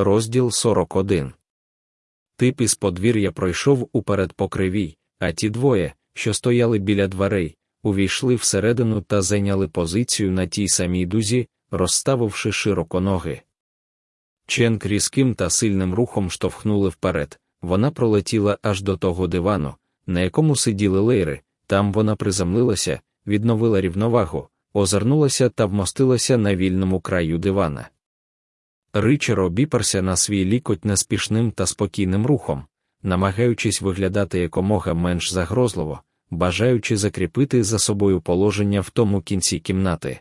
Розділ 41 Тип із подвір'я пройшов уперед по кривій, а ті двоє, що стояли біля дверей, увійшли всередину та зайняли позицію на тій самій дузі, розставивши широко ноги. Ченк різким та сильним рухом штовхнули вперед, вона пролетіла аж до того дивану, на якому сиділи лейри, там вона приземлилася, відновила рівновагу, озирнулася та вмостилася на вільному краю дивана. Ричер обіперся на свій лікоть неспішним та спокійним рухом, намагаючись виглядати якомога менш загрозливо, бажаючи закріпити за собою положення в тому кінці кімнати.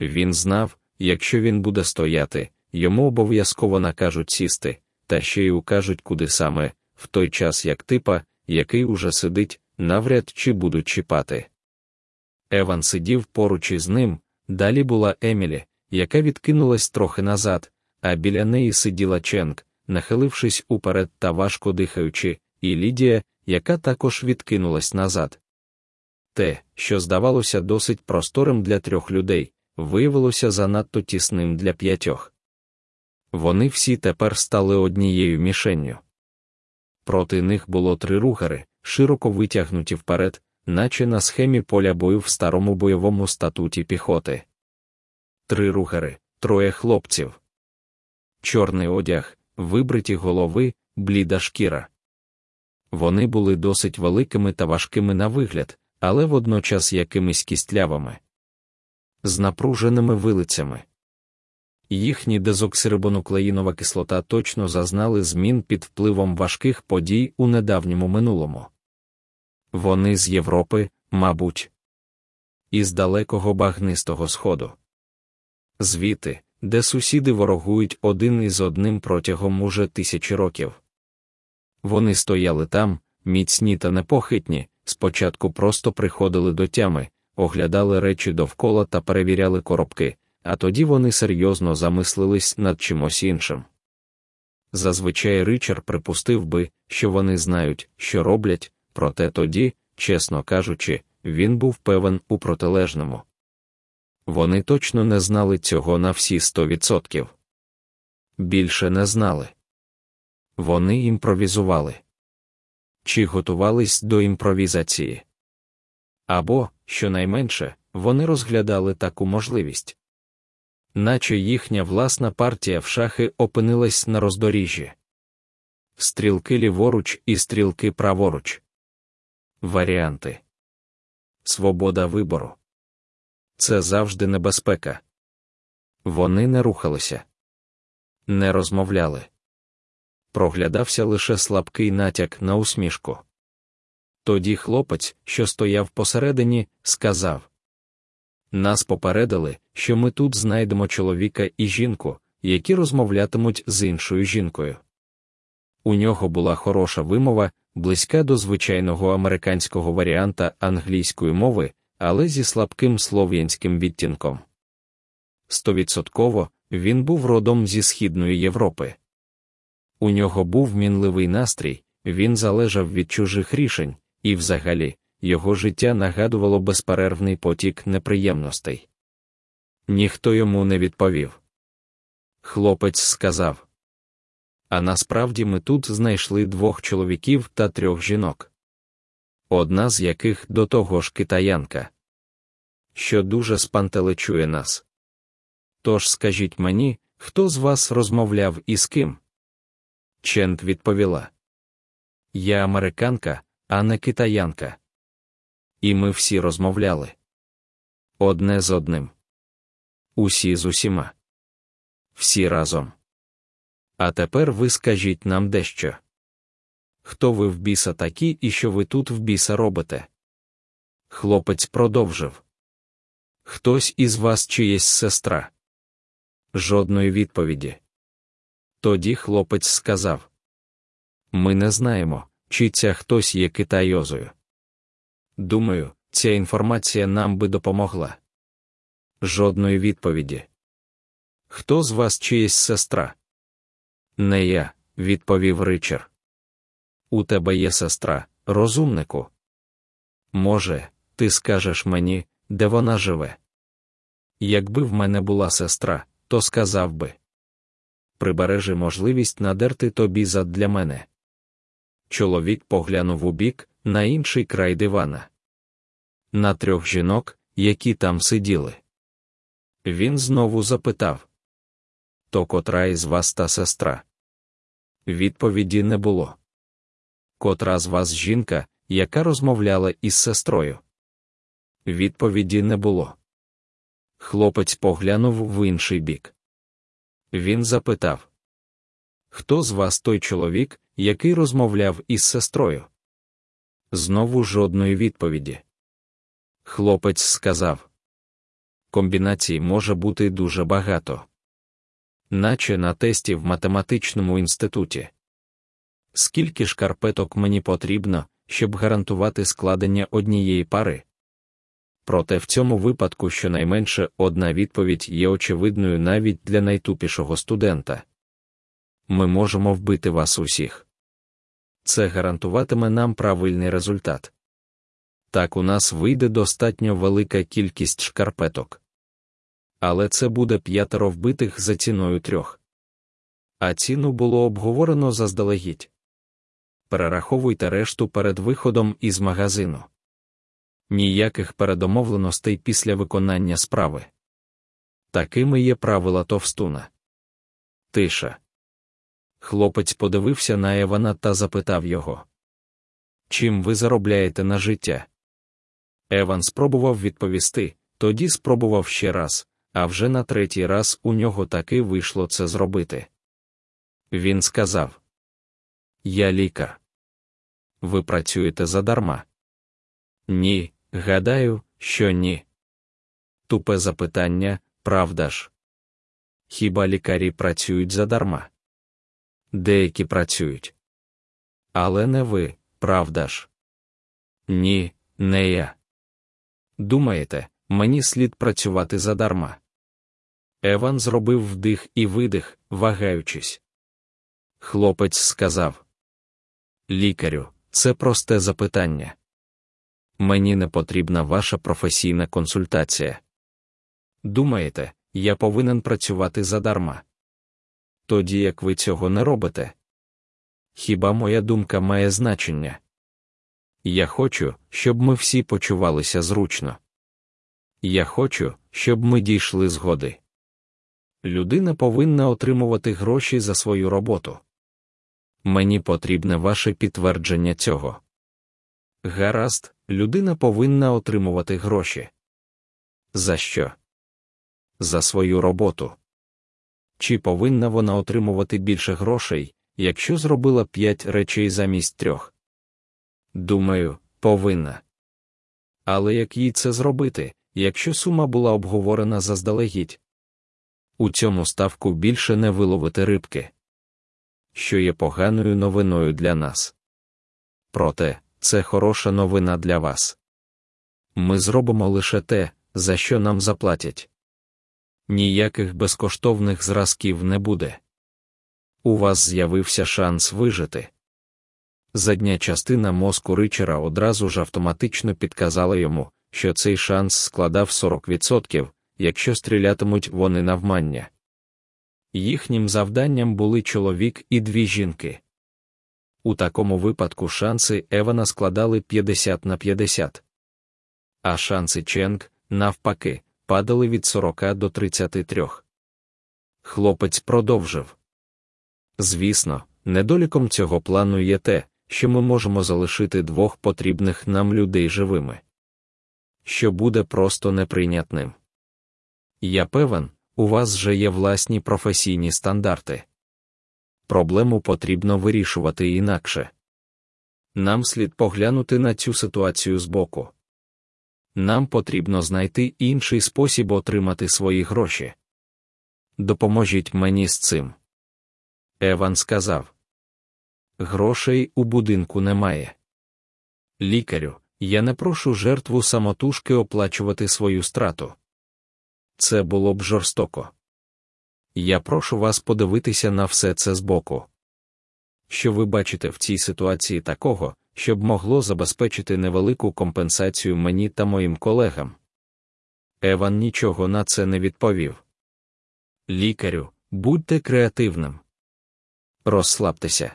Він знав, якщо він буде стояти, йому обов'язково накажуть сісти, та ще й укажуть, куди саме, в той час як типа, який уже сидить, навряд чи будуть чіпати. Еван сидів поруч із ним, далі була Емілі, яка відкинулась трохи назад, а біля неї сиділа Ченк, нахилившись уперед та важко дихаючи, і Лідія, яка також відкинулась назад. Те, що здавалося досить просторим для трьох людей, виявилося занадто тісним для п'ятьох. Вони всі тепер стали однією мішенню. Проти них було три ругари, широко витягнуті вперед, наче на схемі поля бою в старому бойовому статуті піхоти. Три ругари, троє хлопців. Чорний одяг, вибриті голови, бліда шкіра. Вони були досить великими та важкими на вигляд, але водночас якимись кістлявими, з напруженими вилицями. Їхні дезоксирибонуклеїнова кислота точно зазнали змін під впливом важких подій у недавньому минулому. Вони з Європи, мабуть, із далекого багнистого сходу. Звіти, де сусіди ворогують один із одним протягом уже тисячі років. Вони стояли там, міцні та непохитні, спочатку просто приходили до тями, оглядали речі довкола та перевіряли коробки, а тоді вони серйозно замислились над чимось іншим. Зазвичай Ричард припустив би, що вони знають, що роблять, проте тоді, чесно кажучи, він був певен у протилежному. Вони точно не знали цього на всі сто відсотків. Більше не знали. Вони імпровізували чи готувались до імпровізації. Або, щонайменше, вони розглядали таку можливість, наче їхня власна партія в шахи опинилась на роздоріжжі. Стрілки ліворуч і стрілки праворуч. Варіанти Свобода вибору. Це завжди небезпека. Вони не рухалися, не розмовляли. Проглядався лише слабкий натяк на усмішку. Тоді хлопець, що стояв посередині, сказав Нас попередили, що ми тут знайдемо чоловіка і жінку, які розмовлятимуть з іншою жінкою. У нього була хороша вимова, близька до звичайного американського варіанта англійської мови, але зі слабким слов'янським відтінком. Стовідсотково він був родом зі Східної Європи. У нього був мінливий настрій, він залежав від чужих рішень, і, взагалі, його життя нагадувало безперервний потік неприємностей. Ніхто йому не відповів. Хлопець сказав: А насправді ми тут знайшли двох чоловіків та трьох жінок, одна з яких до того ж китаянка, що дуже спантеличує нас. Тож скажіть мені, хто з вас розмовляв і з ким? Чент відповіла: Я американка, а не китаянка. І ми всі розмовляли одне з одним. Усі з усіма. Всі разом. А тепер ви скажіть нам дещо. Хто ви в біса такі і що ви тут в біса робите? Хлопець продовжив. Хтось із вас чиєсь сестра. Жодної відповіді. Тоді хлопець сказав: Ми не знаємо, чи ця хтось є китайозою. Думаю, ця інформація нам би допомогла. Жодної відповіді. Хто з вас чиєсь сестра? Не я, відповів Ричард. У тебе є сестра, розумнику. Може, ти скажеш мені, де вона живе? Якби в мене була сестра, то сказав би. прибережи можливість надерти тобі зад для мене. Чоловік поглянув у бік на інший край дивана. На трьох жінок, які там сиділи. Він знову запитав То котра із вас та сестра? Відповіді не було. Котра з вас жінка, яка розмовляла із сестрою? Відповіді не було. Хлопець поглянув в інший бік. Він запитав Хто з вас той чоловік, який розмовляв із сестрою? Знову жодної відповіді. Хлопець сказав Комбінацій може бути дуже багато, наче на тесті в математичному інституті. Скільки шкарпеток мені потрібно, щоб гарантувати складення однієї пари? Проте в цьому випадку щонайменше одна відповідь є очевидною навіть для найтупішого студента ми можемо вбити вас усіх. Це гарантуватиме нам правильний результат. Так у нас вийде достатньо велика кількість шкарпеток. Але це буде п'ятеро вбитих за ціною трьох. А ціну було обговорено заздалегідь. Перераховуйте решту перед виходом із магазину. Ніяких передомовленостей після виконання справи. Такими є правила товстуна. Тиша. Хлопець подивився на Евана та запитав його: Чим ви заробляєте на життя? Еван спробував відповісти, тоді спробував ще раз, а вже на третій раз у нього таки вийшло це зробити. Він сказав: Я лікар. Ви працюєте задарма? Ні, гадаю, що ні. Тупе запитання, правда ж? Хіба лікарі працюють задарма? Деякі працюють. Але не ви, правда ж? Ні, не я. Думаєте, мені слід працювати задарма? Еван зробив вдих і видих, вагаючись. Хлопець сказав: Лікарю, це просте запитання. Мені не потрібна ваша професійна консультація. Думаєте, я повинен працювати задарма? Тоді як ви цього не робите? Хіба моя думка має значення? Я хочу, щоб ми всі почувалися зручно. Я хочу, щоб ми дійшли згоди. Людина повинна отримувати гроші за свою роботу. Мені потрібне ваше підтвердження цього. Гаразд, людина повинна отримувати гроші. За що? За свою роботу. Чи повинна вона отримувати більше грошей, якщо зробила п'ять речей замість трьох? Думаю, повинна. Але як їй це зробити, якщо сума була обговорена заздалегідь? У цьому ставку більше не виловити рибки, що є поганою новиною для нас. Проте, це хороша новина для вас. Ми зробимо лише те, за що нам заплатять. Ніяких безкоштовних зразків не буде. У вас з'явився шанс вижити. Задня частина мозку Ричера одразу ж автоматично підказала йому, що цей шанс складав 40%, якщо стрілятимуть вони навмання. Їхнім завданням були чоловік і дві жінки. У такому випадку шанси Евана складали 50 на 50. А шанси Ченг, навпаки, падали від 40 до 33. Хлопець продовжив. Звісно, недоліком цього плану є те, що ми можемо залишити двох потрібних нам людей живими, що буде просто неприйнятним. Я певен, у вас вже є власні професійні стандарти. Проблему потрібно вирішувати інакше. Нам слід поглянути на цю ситуацію збоку. Нам потрібно знайти інший спосіб отримати свої гроші. Допоможіть мені з цим. Еван сказав. Грошей у будинку немає. Лікарю, я не прошу жертву самотужки оплачувати свою страту. Це було б жорстоко. Я прошу вас подивитися на все це збоку. Що ви бачите в цій ситуації такого, щоб могло забезпечити невелику компенсацію мені та моїм колегам? Еван нічого на це не відповів. Лікарю, Будьте креативним. Розслабтеся.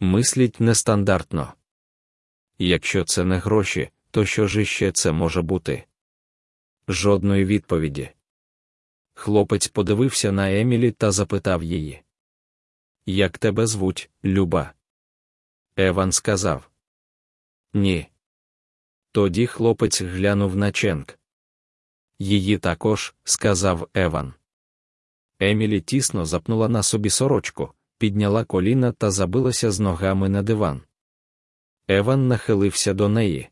Мисліть нестандартно. Якщо це не гроші, то що ж іще це може бути? Жодної відповіді. Хлопець подивився на Емілі та запитав її. Як тебе звуть, Люба? Еван сказав. Ні. Тоді хлопець глянув на Ченк. Її також, сказав Еван. Емілі тісно запнула на собі сорочку, підняла коліна та забилася з ногами на диван. Еван нахилився до неї.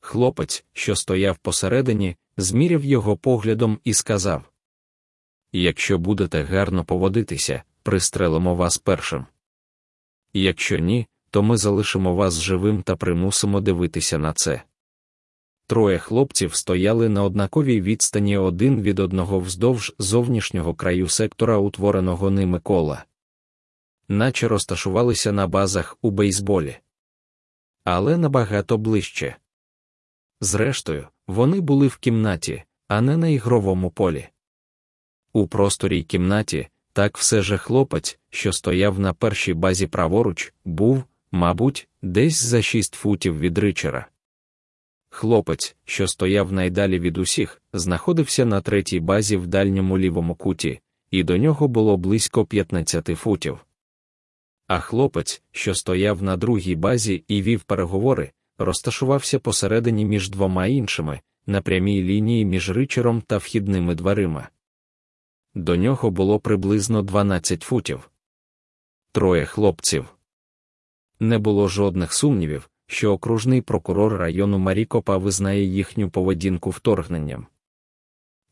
Хлопець, що стояв посередині, зміряв його поглядом і сказав: Якщо будете гарно поводитися, пристрелимо вас першим. Якщо ні, то ми залишимо вас живим та примусимо дивитися на це. Троє хлопців стояли на однаковій відстані один від одного вздовж зовнішнього краю сектора, утвореного ними кола, наче розташувалися на базах у бейсболі. Але набагато ближче. Зрештою, вони були в кімнаті, а не на ігровому полі. У просторій кімнаті, так все же хлопець, що стояв на першій базі праворуч, був, мабуть, десь за шість футів від ричера. Хлопець, що стояв найдалі від усіх, знаходився на третій базі в дальньому лівому куті, і до нього було близько 15 футів. А хлопець, що стояв на другій базі і вів переговори, розташувався посередині між двома іншими, на прямій лінії між ричером та вхідними дверима. До нього було приблизно 12 футів. Троє хлопців. Не було жодних сумнівів, що окружний прокурор району Марікопа визнає їхню поведінку вторгненням.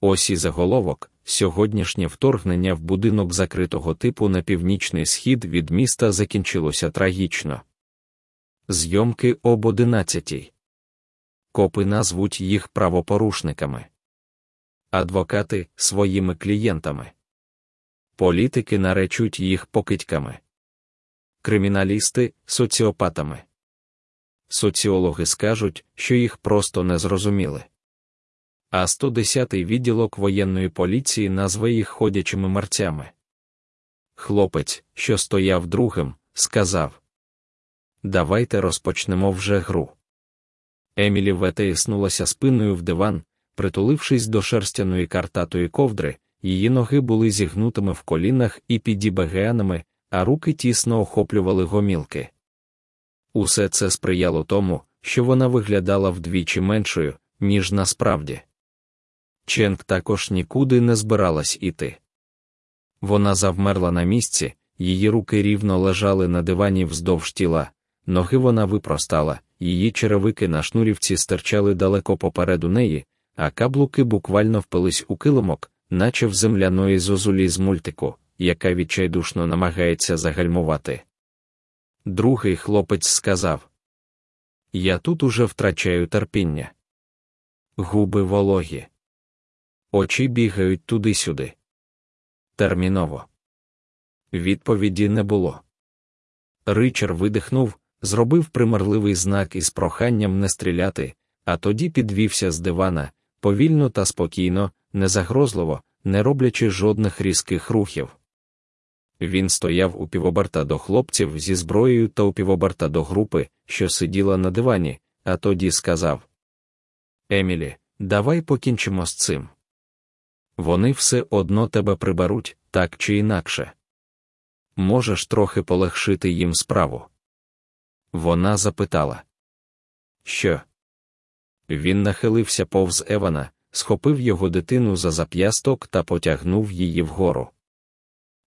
Ось і заголовок сьогоднішнє вторгнення в будинок закритого типу на північний схід від міста закінчилося трагічно. Зйомки об 11. Копи назвуть їх правопорушниками, адвокати своїми клієнтами, політики наречуть їх покидьками, криміналісти соціопатами. Соціологи скажуть, що їх просто не зрозуміли. А 110-й відділок воєнної поліції назве їх ходячими мерцями. Хлопець, що стояв другим, сказав Давайте розпочнемо вже гру. Емілі витиснулася спиною в диван, притулившись до шерстяної картатої ковдри, її ноги були зігнутими в колінах і підібегеанами, а руки тісно охоплювали гомілки. Усе це сприяло тому, що вона виглядала вдвічі меншою, ніж насправді. Ченк також нікуди не збиралась іти. Вона завмерла на місці, її руки рівно лежали на дивані вздовж тіла, ноги вона випростала, її черевики на шнурівці стирчали далеко попереду неї, а каблуки буквально впились у килимок, наче в земляної зозулі з мультику, яка відчайдушно намагається загальмувати. Другий хлопець сказав: Я тут уже втрачаю терпіння. Губи вологі. Очі бігають туди-сюди. Терміново. Відповіді не було. Ричар видихнув, зробив примарливий знак із проханням не стріляти, а тоді підвівся з дивана, повільно та спокійно, незагрозливо, не роблячи жодних різких рухів. Він стояв у півоберта до хлопців зі зброєю та у півоберта до групи, що сиділа на дивані, а тоді сказав: Емілі, давай покінчимо з цим. Вони все одно тебе приберуть, так чи інакше. Можеш трохи полегшити їм справу. Вона запитала. Що? Він нахилився повз Евана, схопив його дитину за зап'ясток та потягнув її вгору.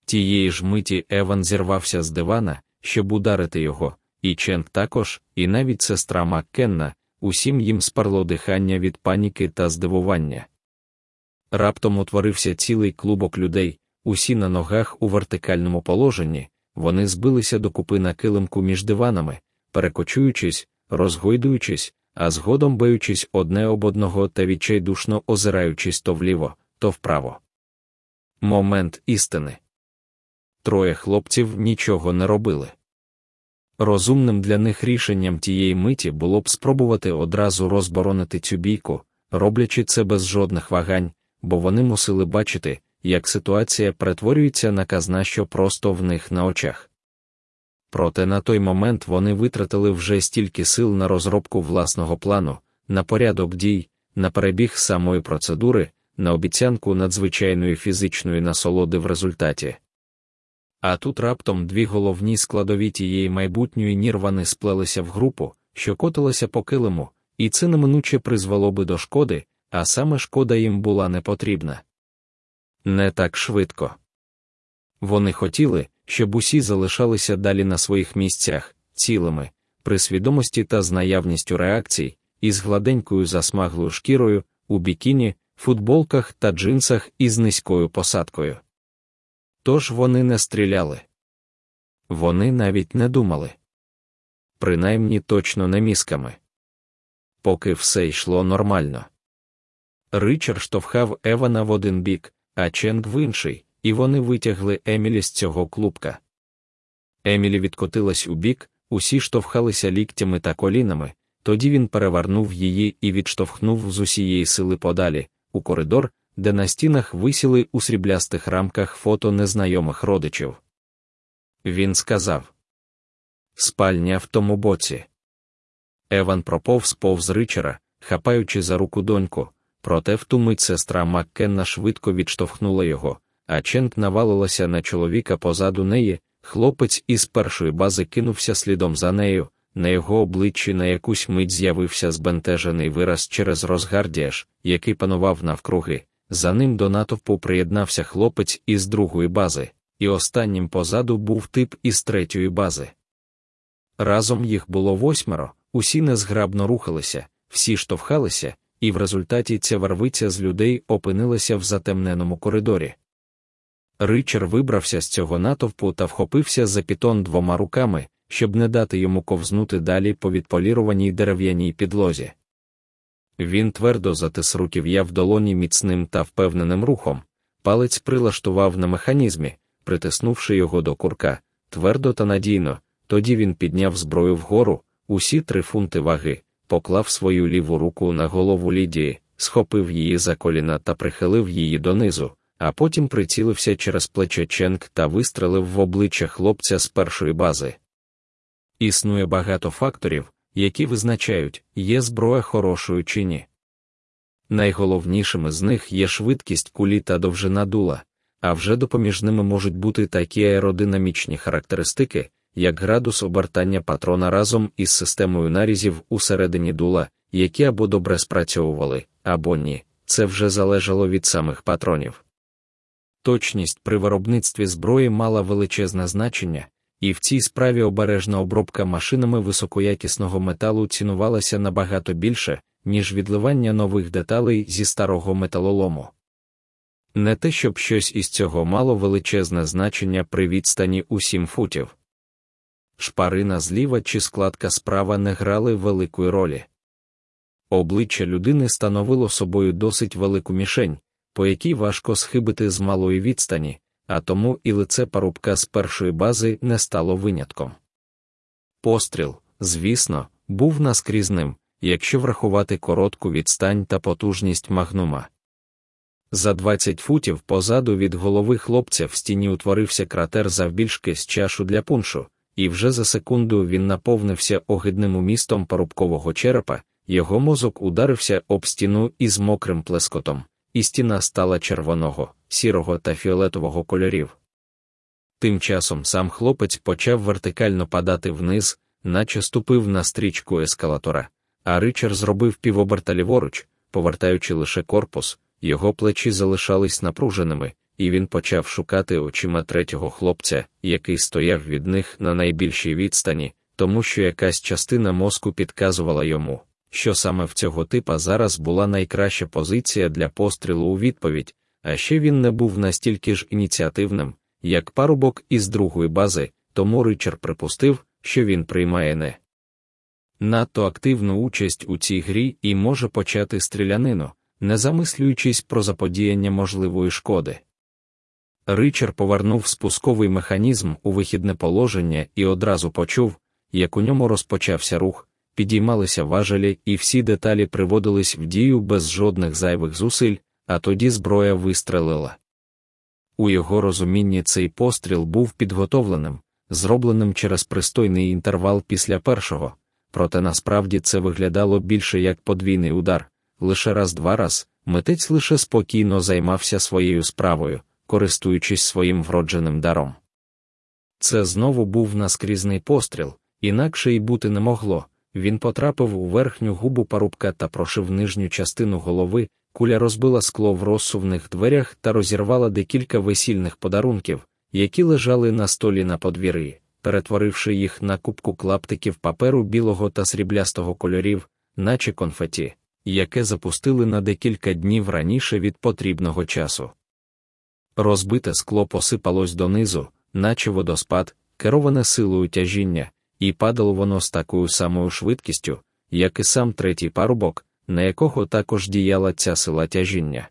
Тієї ж миті Еван зірвався з дивана, щоб ударити його, і Ченк також, і навіть сестра Маккенна, усім їм спарло дихання від паніки та здивування. Раптом утворився цілий клубок людей, усі на ногах у вертикальному положенні, вони збилися докупи на килимку між диванами, перекочуючись, розгойдуючись, а згодом баючись одне об одного та відчайдушно озираючись то вліво, то вправо. Момент істини. Троє хлопців нічого не робили. Розумним для них рішенням тієї миті було б спробувати одразу розборонити цю бійку, роблячи це без жодних вагань, бо вони мусили бачити, як ситуація перетворюється на казна, що просто в них на очах. Проте на той момент вони витратили вже стільки сил на розробку власного плану, на порядок дій, на перебіг самої процедури, на обіцянку надзвичайної фізичної насолоди в результаті. А тут раптом дві головні складові тієї майбутньої нірвани сплелися в групу, що котилася по килиму, і це неминуче призвело би до шкоди, а саме шкода їм була не потрібна. Не так швидко. Вони хотіли, щоб усі залишалися далі на своїх місцях, цілими, при свідомості та з наявністю реакцій, із гладенькою засмаглою шкірою, у бікіні, футболках та джинсах із низькою посадкою. Тож вони не стріляли. Вони навіть не думали. Принаймні точно не мізками. Поки все йшло нормально. Ричард штовхав Евана в один бік, а Ченг в інший, і вони витягли Емілі з цього клубка. Емілі відкотилась у бік, усі штовхалися ліктями та колінами, тоді він перевернув її і відштовхнув з усієї сили подалі, у коридор, де на стінах висіли у сріблястих рамках фото незнайомих родичів. Він сказав Спальня в тому боці. Еван проповз повз ричера, хапаючи за руку доньку, проте в ту мить сестра Маккенна швидко відштовхнула його, а Ченк навалилася на чоловіка позаду неї. Хлопець із першої бази кинувся слідом за нею, на його обличчі на якусь мить з'явився збентежений вираз через розгардіаж, який панував навкруги. За ним до натовпу приєднався хлопець із другої бази, і останнім позаду був тип із третьої бази. Разом їх було восьмеро, усі незграбно рухалися, всі штовхалися, і в результаті ця варвиця з людей опинилася в затемненому коридорі. Ричар вибрався з цього натовпу та вхопився за пітон двома руками, щоб не дати йому ковзнути далі по відполіруваній дерев'яній підлозі. Він твердо затис руків'я в долоні міцним та впевненим рухом, палець прилаштував на механізмі, притиснувши його до курка, твердо та надійно, тоді він підняв зброю вгору, усі три фунти ваги, поклав свою ліву руку на голову Лідії, схопив її за коліна та прихилив її донизу, а потім прицілився через плече Ченк та вистрелив в обличчя хлопця з першої бази. Існує багато факторів, які визначають, є зброя хорошою чи ні. Найголовнішими з них є швидкість кулі та довжина дула, а вже допоміжними можуть бути такі аеродинамічні характеристики, як градус обертання патрона разом із системою нарізів усередині дула, які або добре спрацьовували, або ні, це вже залежало від самих патронів. Точність при виробництві зброї мала величезне значення, і в цій справі обережна обробка машинами високоякісного металу цінувалася набагато більше, ніж відливання нових деталей зі старого металолому. Не те, щоб щось із цього мало величезне значення при відстані у сім футів. Шпарина зліва чи складка справа не грали великої ролі. Обличчя людини становило собою досить велику мішень, по якій важко схибити з малої відстані, а тому і лице парубка з першої бази не стало винятком. Постріл, звісно, був наскрізним, якщо врахувати коротку відстань та потужність магнума. За 20 футів позаду від голови хлопця в стіні утворився кратер завбільшки з чашу для пуншу, і вже за секунду він наповнився огидним умістом парубкового черепа, його мозок ударився об стіну із мокрим плескотом, і стіна стала червоного, сірого та фіолетового кольорів. Тим часом сам хлопець почав вертикально падати вниз, наче ступив на стрічку ескалатора, а Ричард зробив півоберта ліворуч, повертаючи лише корпус, його плечі залишались напруженими, і він почав шукати очима третього хлопця, який стояв від них на найбільшій відстані, тому що якась частина мозку підказувала йому, що саме в цього типа зараз була найкраща позиція для пострілу у відповідь, а ще він не був настільки ж ініціативним, як парубок із другої бази, тому Ричард припустив, що він приймає не надто активну участь у цій грі і може почати стрілянину, не замислюючись про заподіяння можливої шкоди. Ричард повернув спусковий механізм у вихідне положення і одразу почув, як у ньому розпочався рух, підіймалися важелі і всі деталі приводились в дію без жодних зайвих зусиль, а тоді зброя вистрелила. У його розумінні цей постріл був підготовленим, зробленим через пристойний інтервал після першого, проте насправді це виглядало більше як подвійний удар, лише раз-два раз, митець лише спокійно займався своєю справою, користуючись своїм вродженим даром. Це знову був наскрізний постріл, інакше й бути не могло. Він потрапив у верхню губу парубка та прошив нижню частину голови, куля розбила скло в розсувних дверях та розірвала декілька весільних подарунків, які лежали на столі на подвір'ї, перетворивши їх на кубку клаптиків паперу білого та сріблястого кольорів, наче конфеті, яке запустили на декілька днів раніше від потрібного часу. Розбите скло посипалось донизу, наче водоспад, кероване силою тяжіння, і падало воно з такою самою швидкістю, як і сам третій парубок, на якого також діяла ця сила тяжіння.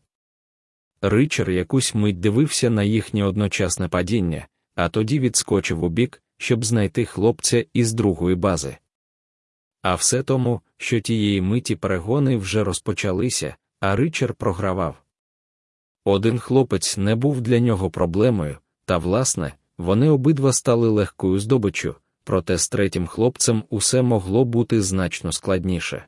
Ричар якусь мить дивився на їхнє одночасне падіння, а тоді відскочив у бік, щоб знайти хлопця із другої бази. А все тому, що тієї миті перегони вже розпочалися, а Ричар програвав. Один хлопець не був для нього проблемою, та, власне, вони обидва стали легкою здобиччю, проте з третім хлопцем усе могло бути значно складніше.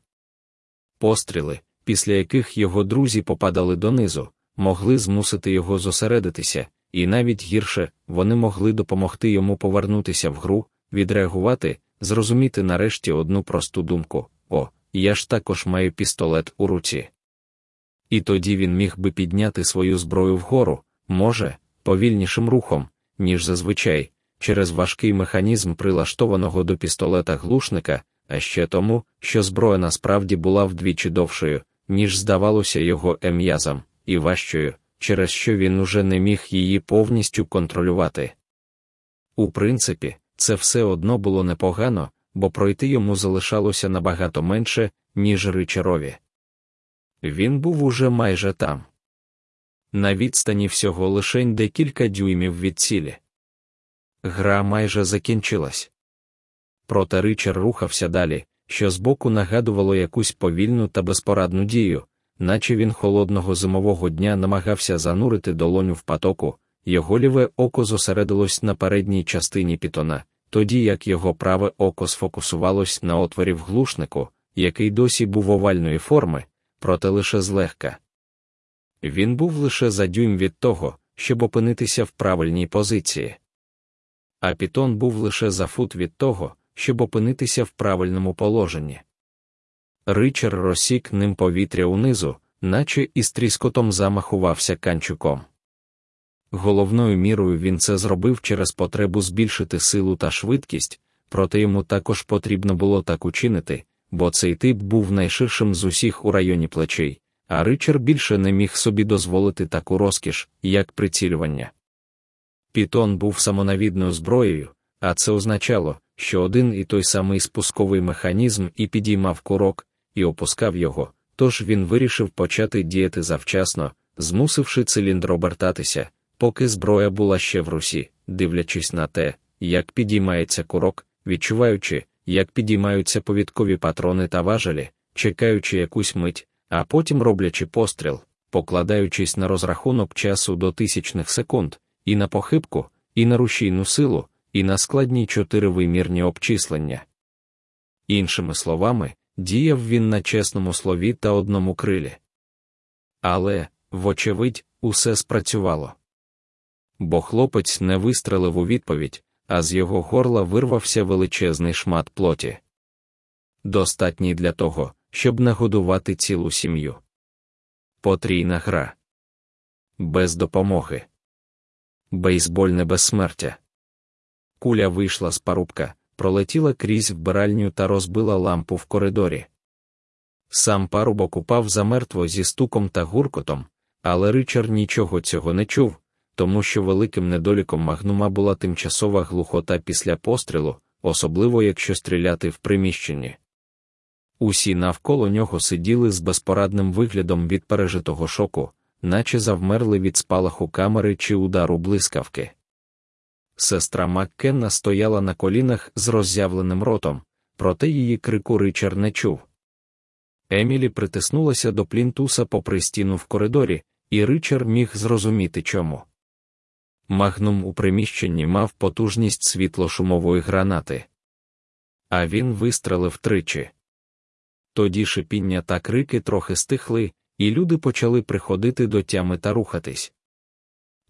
Постріли, після яких його друзі попадали донизу, могли змусити його зосередитися, і навіть гірше вони могли допомогти йому повернутися в гру, відреагувати, зрозуміти нарешті одну просту думку: о, я ж також маю пістолет у руці. І тоді він міг би підняти свою зброю вгору, може, повільнішим рухом, ніж зазвичай, через важкий механізм прилаштованого до пістолета глушника, а ще тому, що зброя насправді була вдвічі довшою, ніж здавалося його ем'язам, і важчою, через що він уже не міг її повністю контролювати. У принципі, це все одно було непогано, бо пройти йому залишалося набагато менше, ніж Ричарові. Він був уже майже там. На відстані всього лишень декілька дюймів від цілі. Гра майже закінчилась. Проте Ричар рухався далі, що збоку нагадувало якусь повільну та безпорадну дію, наче він холодного зимового дня намагався занурити долоню в потоку, його ліве око зосередилось на передній частині пітона, тоді як його праве око сфокусувалось на отворі в глушнику, який досі був овальної форми, проте лише злегка. Він був лише за дюйм від того, щоб опинитися в правильній позиції. А пітон був лише за фут від того, щоб опинитися в правильному положенні. Ричар розсік ним повітря унизу, наче із тріскотом замахувався канчуком. Головною мірою він це зробив через потребу збільшити силу та швидкість, проте йому також потрібно було так учинити, бо цей тип був найширшим з усіх у районі плечей, а Ричар більше не міг собі дозволити таку розкіш, як прицілювання. Пітон був самонавідною зброєю, а це означало, що один і той самий спусковий механізм і підіймав курок, і опускав його, тож він вирішив почати діяти завчасно, змусивши циліндр обертатися, поки зброя була ще в русі, дивлячись на те, як підіймається курок, відчуваючи, як підіймаються повідкові патрони та важелі, чекаючи якусь мить, а потім роблячи постріл, покладаючись на розрахунок часу до тисячних секунд, і на похибку, і на рушійну силу, і на складні чотиривимірні обчислення. Іншими словами, діяв він на чесному слові та одному крилі. Але, вочевидь, усе спрацювало. Бо хлопець не вистрелив у відповідь, а з його горла вирвався величезний шмат плоті. Достатній для того, щоб нагодувати цілу сім'ю. Потрійна гра. Без допомоги. Бейсбольне безсмертя. Куля вийшла з парубка, пролетіла крізь вбиральню та розбила лампу в коридорі. Сам парубок упав замертво зі стуком та гуркотом, але Ричар нічого цього не чув, тому що великим недоліком магнума була тимчасова глухота після пострілу, особливо якщо стріляти в приміщенні. Усі навколо нього сиділи з безпорадним виглядом від пережитого шоку, наче завмерли від спалаху камери чи удару блискавки. Сестра Маккенна стояла на колінах з роззявленим ротом, проте її крику Ричар не чув. Емілі притиснулася до плінтуса попри стіну в коридорі, і Ричар міг зрозуміти чому. Магнум у приміщенні мав потужність світлошумової гранати. А він вистрелив тричі. Тоді шипіння та крики трохи стихли, і люди почали приходити до тями та рухатись.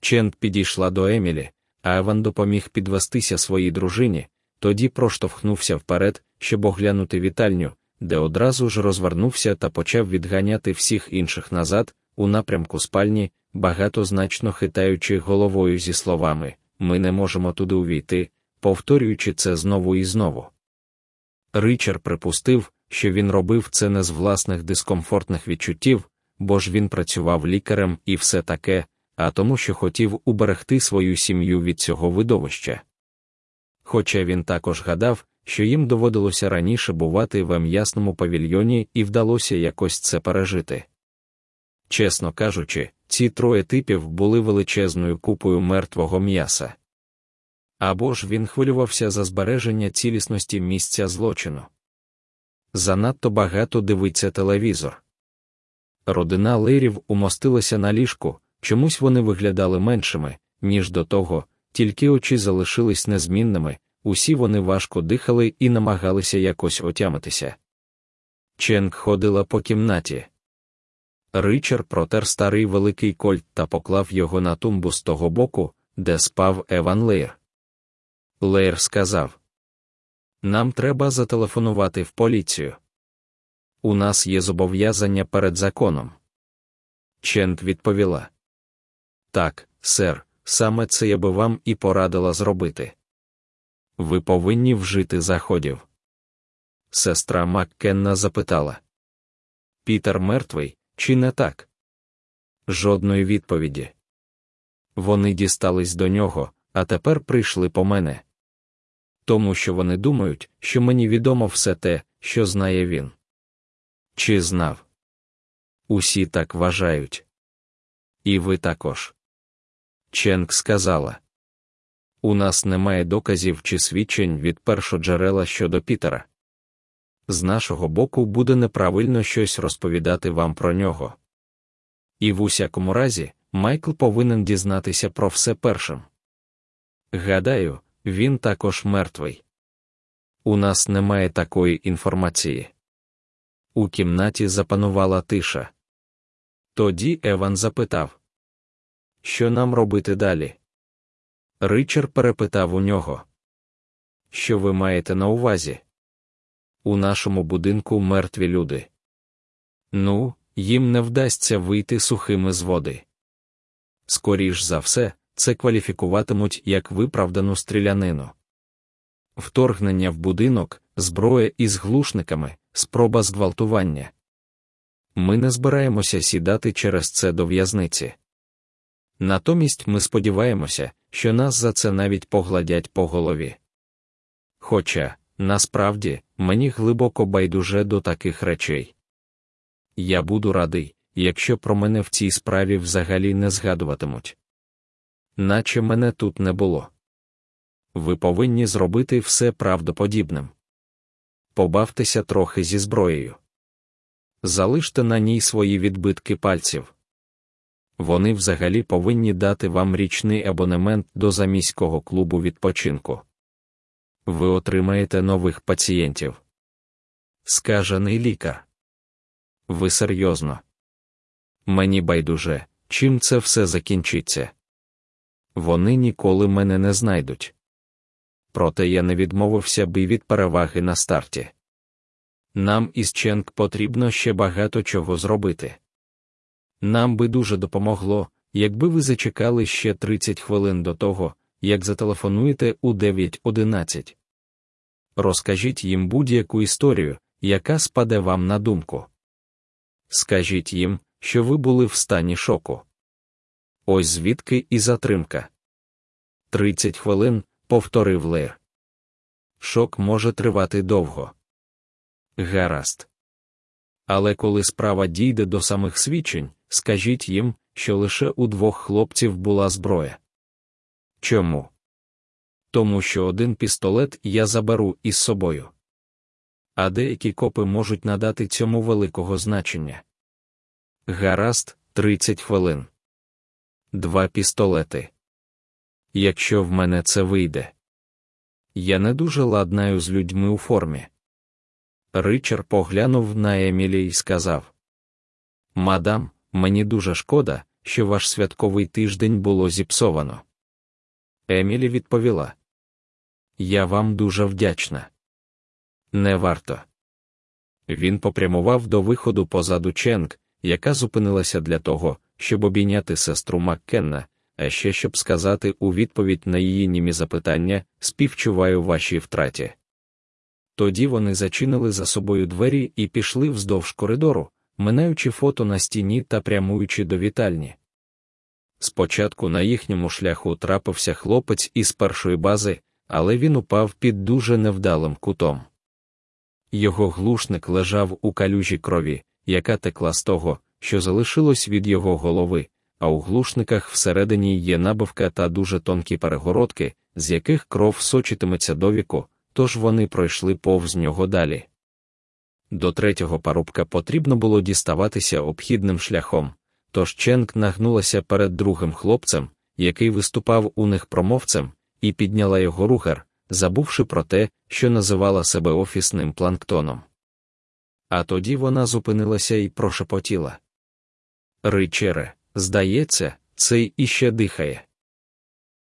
Чент підійшла до Емілі, а Еван допоміг підвестися своїй дружині, тоді проштовхнувся вперед, щоб оглянути вітальню, де одразу ж розвернувся та почав відганяти всіх інших назад, у напрямку спальні, багатозначно хитаючи головою зі словами Ми не можемо туди увійти, повторюючи це знову і знову. Ричард припустив, що він робив це не з власних дискомфортних відчуттів, бо ж він працював лікарем і все таке, а тому, що хотів уберегти свою сім'ю від цього видовища. Хоча він також гадав, що їм доводилося раніше бувати в м'ясному павільйоні і вдалося якось це пережити. Чесно кажучи, ці троє типів були величезною купою мертвого м'яса. Або ж він хвилювався за збереження цілісності місця злочину. Занадто багато дивиться телевізор. Родина лейрів умостилася на ліжку, чомусь вони виглядали меншими, ніж до того, тільки очі залишились незмінними, усі вони важко дихали і намагалися якось отямитися. Ченк ходила по кімнаті. Ричард протер старий великий кольт та поклав його на тумбу з того боку, де спав Еван Лейр. Лейр сказав: Нам треба зателефонувати в поліцію. У нас є зобов'язання перед законом. Чент відповіла: Так, сер, саме це я би вам і порадила зробити. Ви повинні вжити заходів. Сестра Маккенна запитала: Пітер мертвий, чи не так? Жодної відповіді. Вони дістались до нього, а тепер прийшли по мене. Тому що вони думають, що мені відомо все те, що знає він. Чи знав? Усі так вважають. І ви також. Ченк сказала. У нас немає доказів чи свідчень від першоджерела щодо Пітера. З нашого боку буде неправильно щось розповідати вам про нього. І в усякому разі, Майкл повинен дізнатися про все першим. Гадаю, він також мертвий. У нас немає такої інформації. У кімнаті запанувала тиша. Тоді Еван запитав, що нам робити далі? Ричард перепитав у нього. Що ви маєте на увазі? У нашому будинку мертві люди. Ну, їм не вдасться вийти сухими з води. Скоріш за все, це кваліфікуватимуть як виправдану стрілянину. Вторгнення в будинок, зброя із глушниками, спроба зґвалтування. Ми не збираємося сідати через це до в'язниці. Натомість ми сподіваємося, що нас за це навіть погладять по голові. Хоча, насправді, мені глибоко байдуже до таких речей. Я буду радий, якщо про мене в цій справі взагалі не згадуватимуть. Наче мене тут не було. Ви повинні зробити все правдоподібним. Побавтеся трохи зі зброєю. Залиште на ній свої відбитки пальців. Вони взагалі повинні дати вам річний абонемент до заміського клубу відпочинку. Ви отримаєте нових пацієнтів. Скажений лікар. Ви серйозно. Мені байдуже, чим це все закінчиться. Вони ніколи мене не знайдуть. Проте я не відмовився би від переваги на старті. Нам із Ченк потрібно ще багато чого зробити. Нам би дуже допомогло, якби ви зачекали ще 30 хвилин до того, як зателефонуєте у 9.11. Розкажіть їм будь-яку історію, яка спаде вам на думку. Скажіть їм, що ви були в стані шоку. Ось звідки і затримка. 30 хвилин, повторив Лер. Шок може тривати довго. Гаразд. Але коли справа дійде до самих свідчень, скажіть їм, що лише у двох хлопців була зброя. Чому? Тому що один пістолет я заберу із собою. А деякі копи можуть надати цьому великого значення. Гаразд, 30 хвилин. Два пістолети. Якщо в мене це вийде. Я не дуже ладнаю з людьми у формі. Ричард поглянув на Емілі і сказав: Мадам, мені дуже шкода, що ваш святковий тиждень було зіпсовано. Емілі відповіла: Я вам дуже вдячна. Не варто. Він попрямував до виходу позаду Ченк, яка зупинилася для того, щоб обійняти сестру Маккенна, а ще щоб сказати у відповідь на її німі запитання співчуваю вашій втраті. Тоді вони зачинили за собою двері і пішли вздовж коридору, минаючи фото на стіні та прямуючи до вітальні. Спочатку на їхньому шляху трапився хлопець із першої бази, але він упав під дуже невдалим кутом. Його глушник лежав у калюжі крові, яка текла з того, що залишилось від його голови, а у глушниках всередині є набавка та дуже тонкі перегородки, з яких кров сочитиметься до віку, тож вони пройшли повз нього далі. До третього парубка потрібно було діставатися обхідним шляхом, тож Ченк нагнулася перед другим хлопцем, який виступав у них промовцем, і підняла його рухер, забувши про те, що називала себе офісним планктоном. А тоді вона зупинилася і прошепотіла. Ричере, здається, цей іще дихає.